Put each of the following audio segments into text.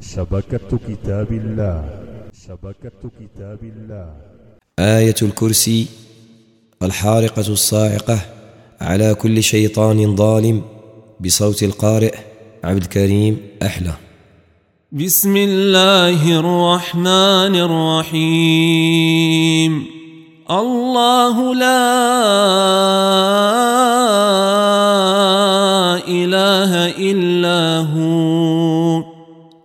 شبكة كتاب الله. شبكة كتاب الله. آية الكرسي الحارقة الصاعقة على كل شيطان ظالم بصوت القارئ عبد الكريم أحلى. بسم الله الرحمن الرحيم. الله لا إله إلا هو.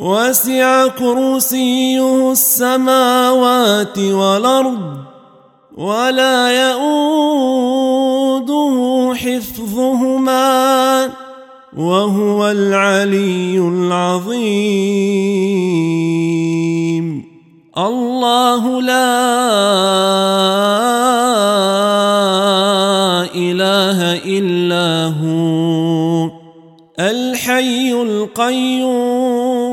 وسع كرسيه السماوات والأرض ولا يؤوده حفظهما وهو العلي العظيم. الله لا إله إلا هو الحي القيوم.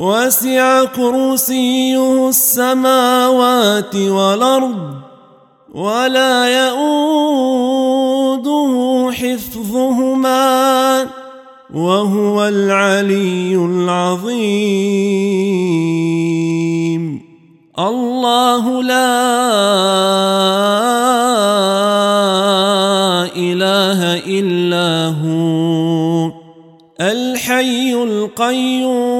وسع كرسيه السماوات والأرض ولا يؤوده حفظهما وهو العلي العظيم. الله لا إله إلا هو الحي القيوم.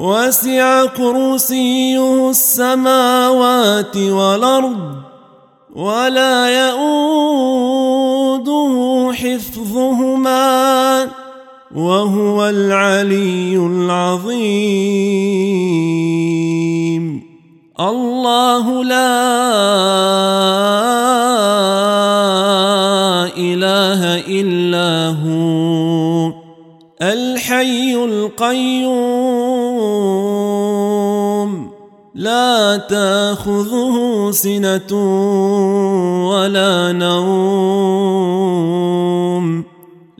وسع كرسيه السماوات والأرض ولا يؤوده حفظهما وهو العلي العظيم. الله لا إله إلا هو الحي القيوم. لا تاخذه سنة ولا نوم.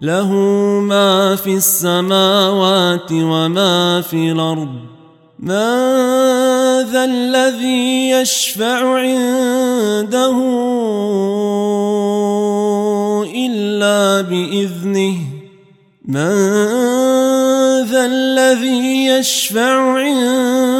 له ما في السماوات وما في الأرض. من ذا الذي يشفع عنده إلا بإذنه. من ذا الذي يشفع عنده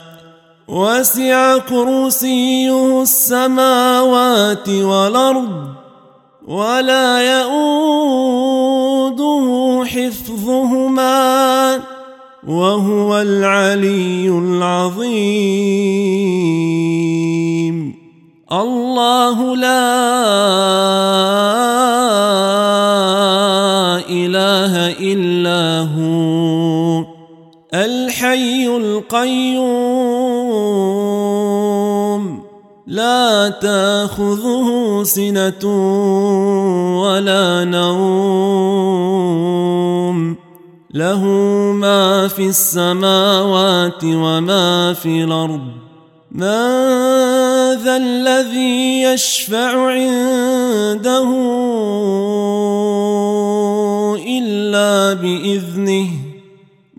وسع كرسيه السماوات والأرض ولا يؤوده حفظهما وهو العلي العظيم. الله لا إله إلا هو الحي القيوم. لا تأخذه سنة ولا نوم. له ما في السماوات وما في الأرض. من ذا الذي يشفع عنده إلا بإذنه.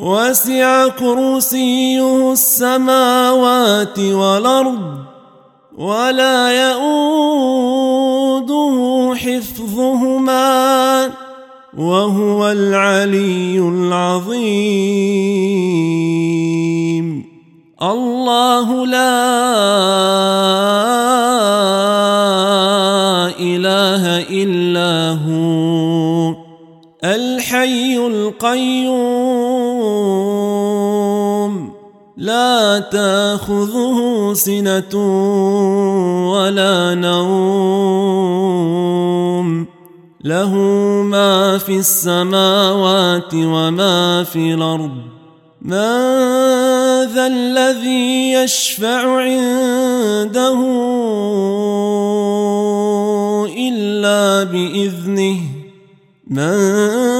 وسع كرسيه السماوات والأرض ولا يئوده حفظهما وهو العلي العظيم. الله لا إله إلا هو الحي القيوم. لا تاخذه سنة ولا نوم. له ما في السماوات وما في الأرض. من ذا الذي يشفع عنده إلا بإذنه. من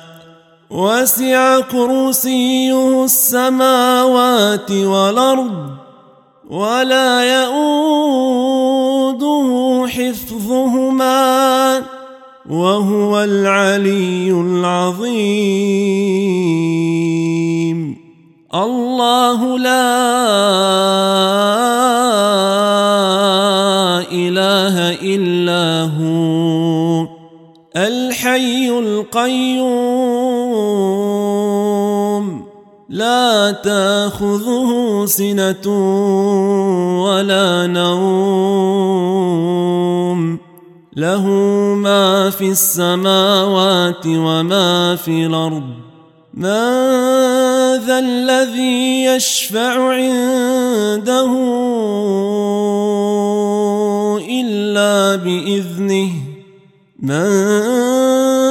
وسع كرسيه السماوات والأرض ولا يئوده حفظهما وهو العلي العظيم. الله لا إله إلا هو الحي القيوم. لا تأخذه سنة ولا نوم. له ما في السماوات وما في الأرض. من ذا الذي يشفع عنده إلا بإذنه. من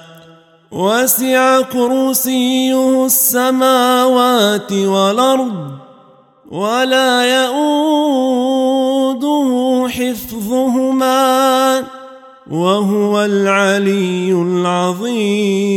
وسع كرسيه السماوات والأرض ولا يئوده حفظهما وهو العلي العظيم.